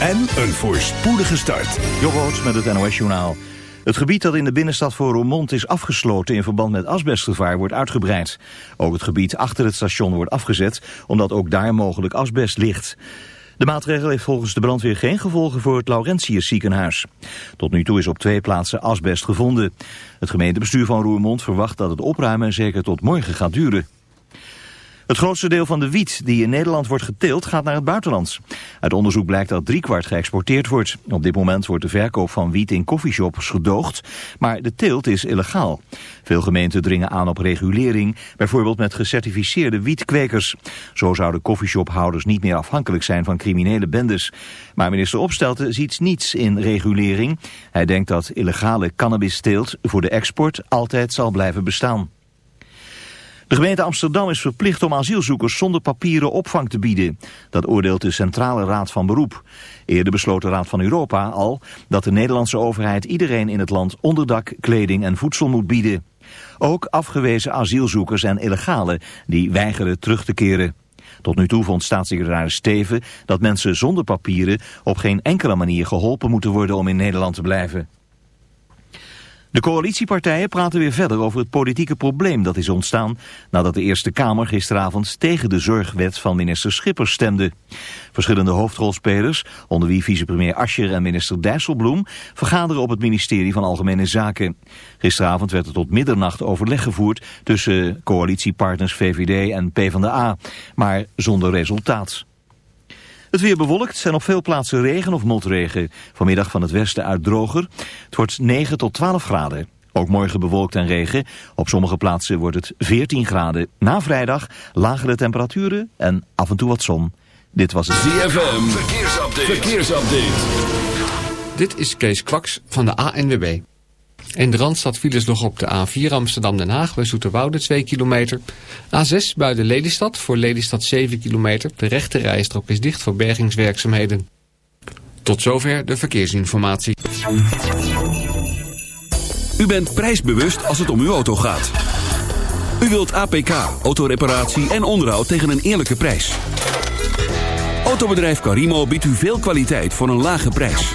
en een voorspoedige start. Jobboot met het NOS Journaal. Het gebied dat in de binnenstad voor Roermond is afgesloten in verband met asbestgevaar wordt uitgebreid. Ook het gebied achter het station wordt afgezet, omdat ook daar mogelijk asbest ligt. De maatregel heeft volgens de brandweer geen gevolgen voor het Laurentius ziekenhuis. Tot nu toe is op twee plaatsen asbest gevonden. Het gemeentebestuur van Roermond verwacht dat het opruimen zeker tot morgen gaat duren. Het grootste deel van de wiet die in Nederland wordt geteeld gaat naar het buitenland. Uit onderzoek blijkt dat driekwart geëxporteerd wordt. Op dit moment wordt de verkoop van wiet in coffeeshops gedoogd, maar de teelt is illegaal. Veel gemeenten dringen aan op regulering, bijvoorbeeld met gecertificeerde wietkwekers. Zo zouden coffeeshophouders niet meer afhankelijk zijn van criminele bendes. Maar minister Opstelten ziet niets in regulering. Hij denkt dat illegale cannabisteelt voor de export altijd zal blijven bestaan. De gemeente Amsterdam is verplicht om asielzoekers zonder papieren opvang te bieden. Dat oordeelt de Centrale Raad van Beroep. Eerder besloot de Raad van Europa al dat de Nederlandse overheid iedereen in het land onderdak, kleding en voedsel moet bieden. Ook afgewezen asielzoekers en illegalen die weigeren terug te keren. Tot nu toe vond staatssecretaris Steven dat mensen zonder papieren op geen enkele manier geholpen moeten worden om in Nederland te blijven. De coalitiepartijen praten weer verder over het politieke probleem dat is ontstaan nadat de Eerste Kamer gisteravond tegen de zorgwet van minister Schippers stemde. Verschillende hoofdrolspelers, onder wie vicepremier Ascher en minister Dijsselbloem, vergaderen op het ministerie van Algemene Zaken. Gisteravond werd er tot middernacht overleg gevoerd tussen coalitiepartners VVD en PvdA, maar zonder resultaat. Het weer bewolkt en op veel plaatsen regen of motregen. Vanmiddag van het westen uit droger. Het wordt 9 tot 12 graden. Ook morgen bewolkt en regen. Op sommige plaatsen wordt het 14 graden. Na vrijdag lagere temperaturen en af en toe wat zon. Dit was het ZFM. Verkeersupdate. Verkeersupdate. Dit is Kees Kwaks van de ANWB. In de Randstad files nog op de A4 Amsterdam-Den Haag bij Zoeterwoude 2 kilometer. A6 buiten Lelystad voor Lelystad 7 kilometer. De rechte rijstrook is dicht voor bergingswerkzaamheden. Tot zover de verkeersinformatie. U bent prijsbewust als het om uw auto gaat. U wilt APK, autoreparatie en onderhoud tegen een eerlijke prijs. Autobedrijf Carimo biedt u veel kwaliteit voor een lage prijs.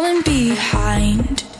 falling behind.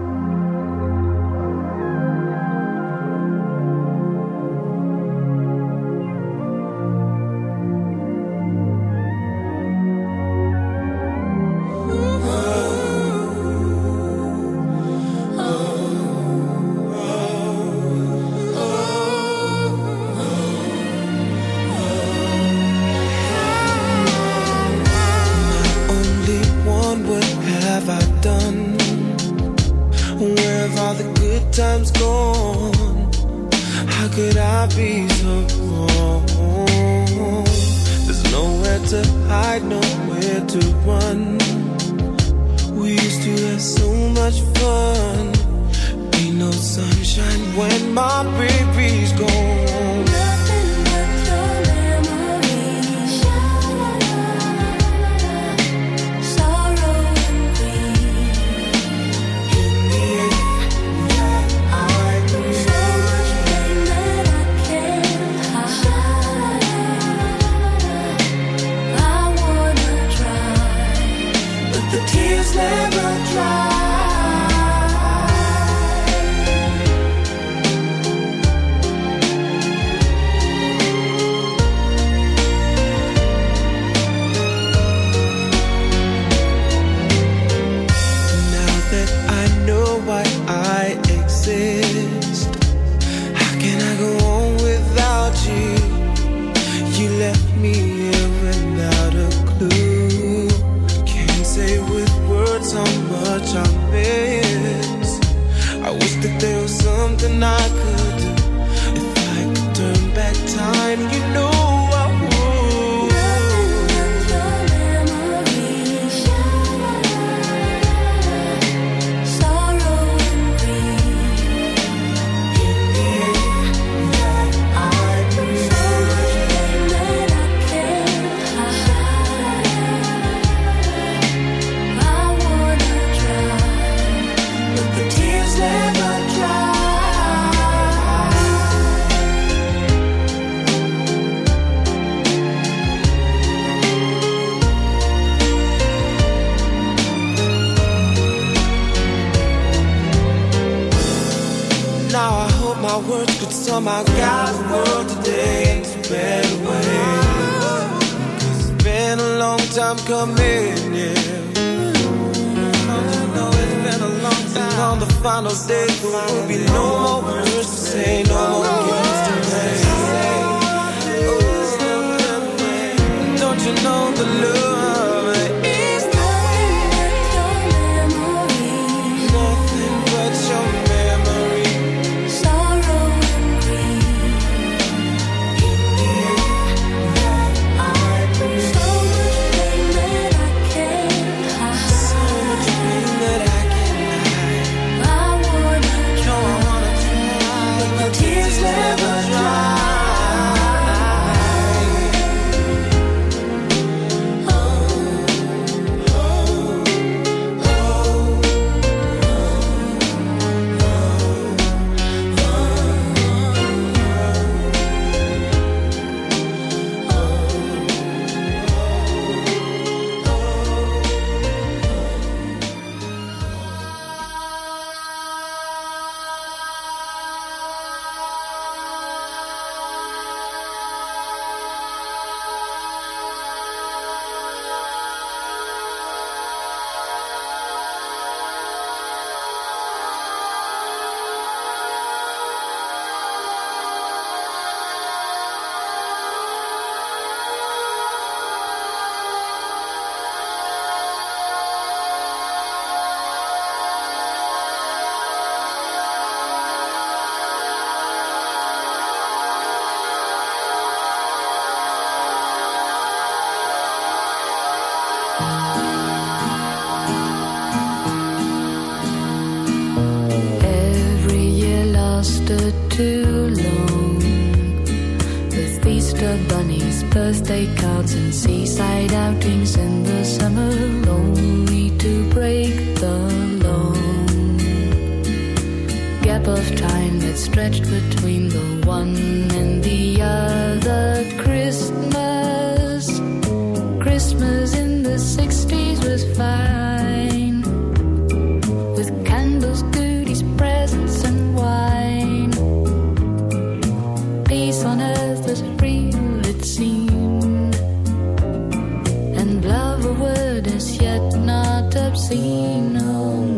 Obscene. No.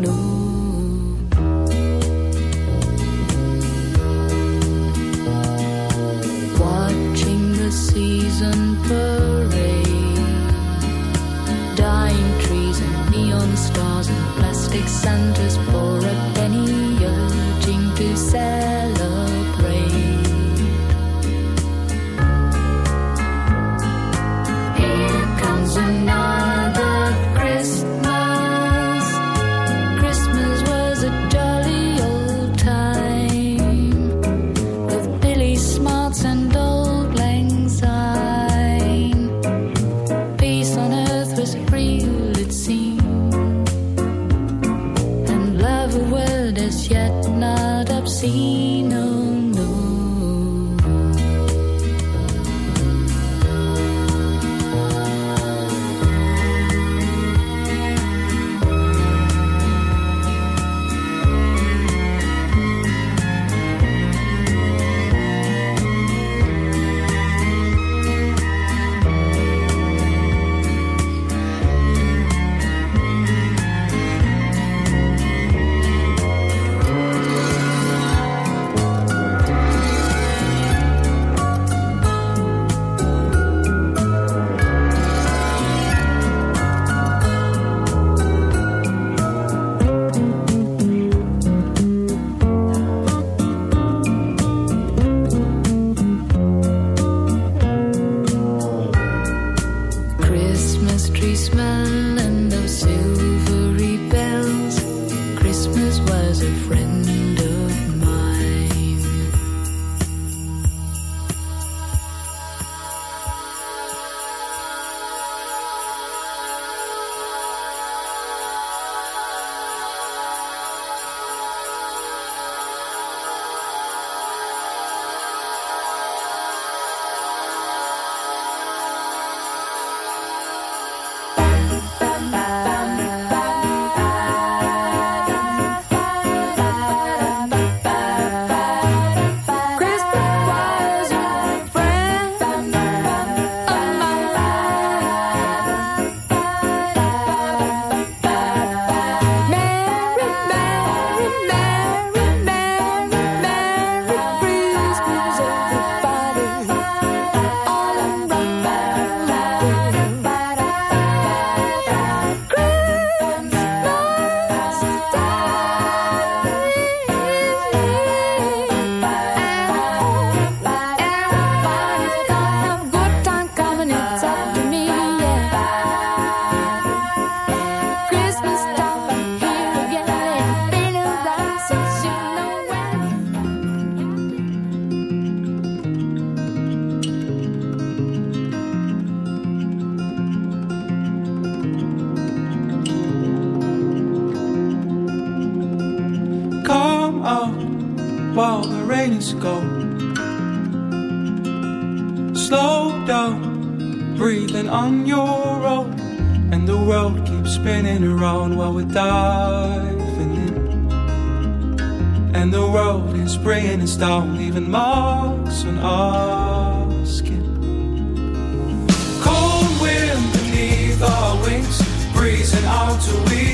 Out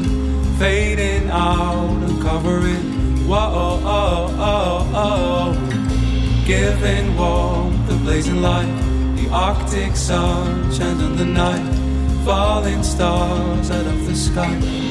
fading out and covering. Whoa, oh, oh, oh, giving warmth, the blazing light, the Arctic sun shines on the night, falling stars out of the sky.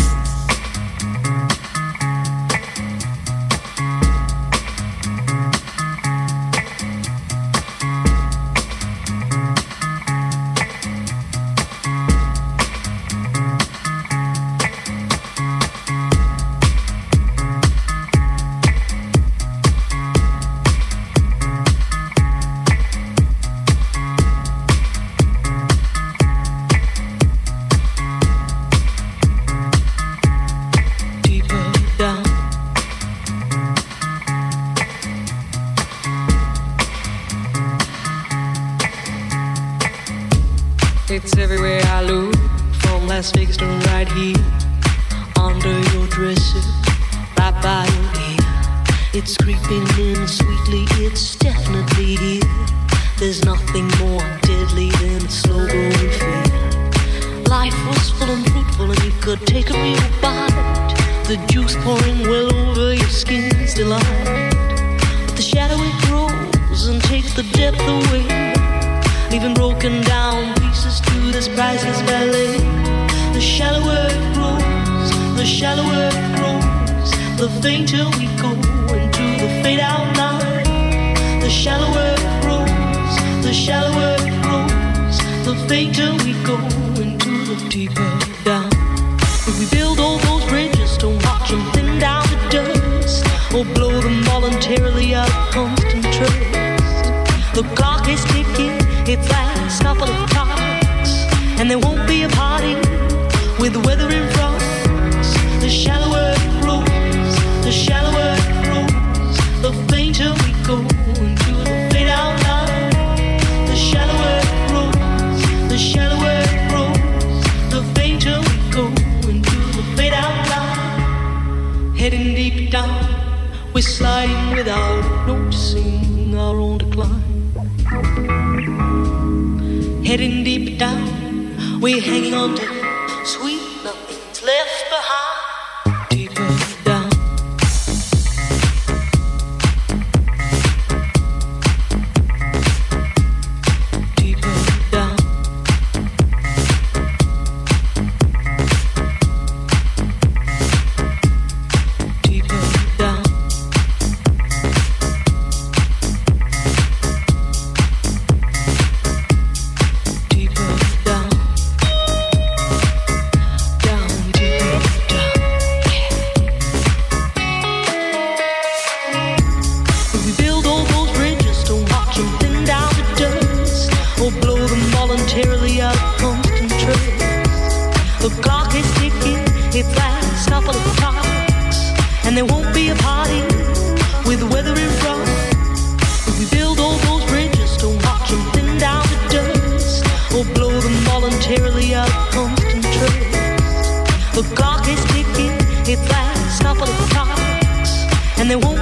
going to the deeper down. If we build all those bridges, don't watch them thin down to dust, or blow them voluntarily out of constant trust. The clock is ticking, it's last couple of we hanging on to?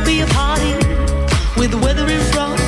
be a party with the weather in front.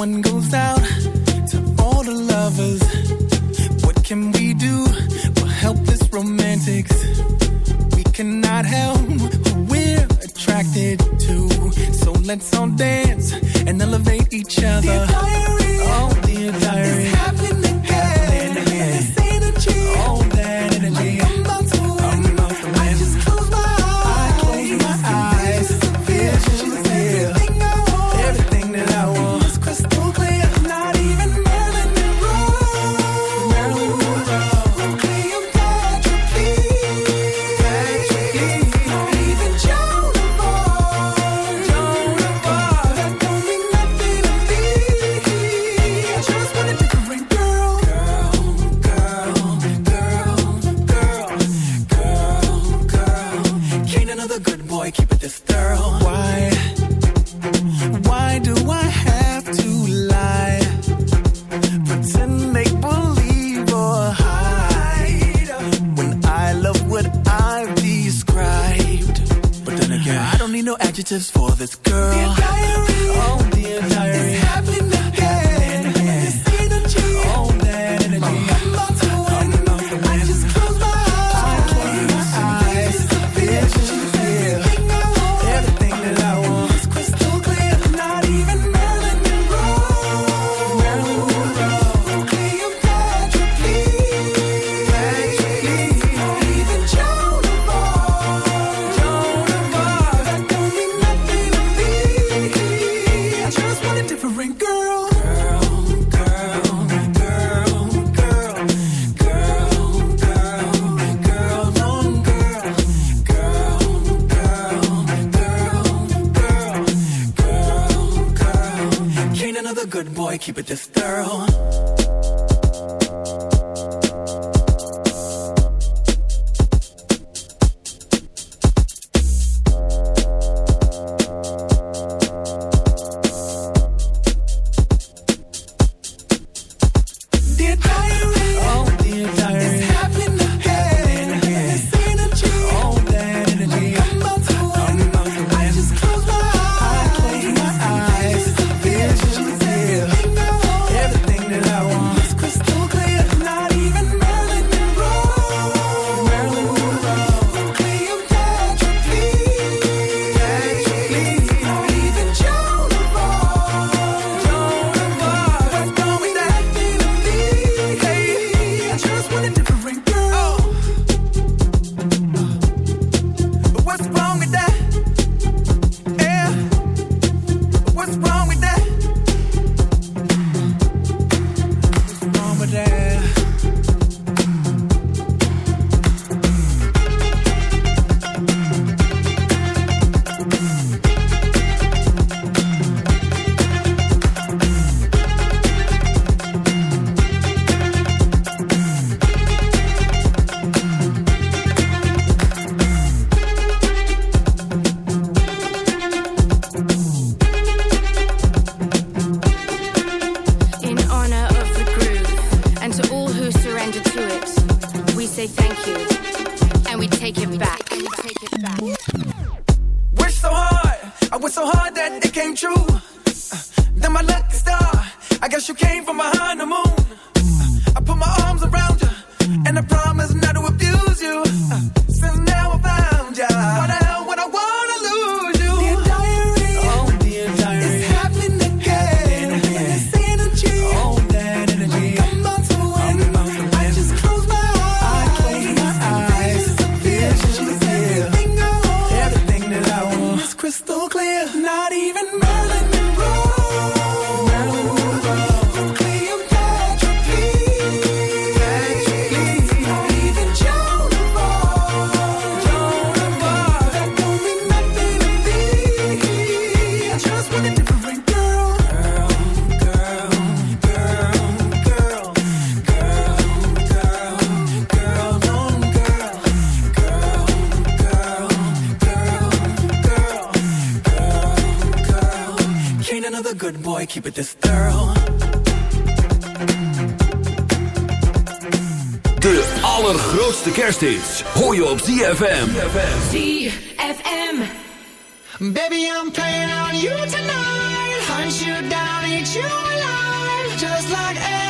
one goes out to all the lovers. What can we do? for helpless romantics. We cannot help who we're attracted to. So let's all dance and elevate each other. The diary, oh, dear diary. good boy, keep it this thorough. guess you came from behind the moon. I put my arms around you. keep it this thorough. De allergrootste kersthits hoor je op ZFM. ZFM. Baby, I'm playing on you tonight. Hunt you down, eat you alive. Just like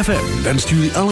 ZFM wenst jullie alle...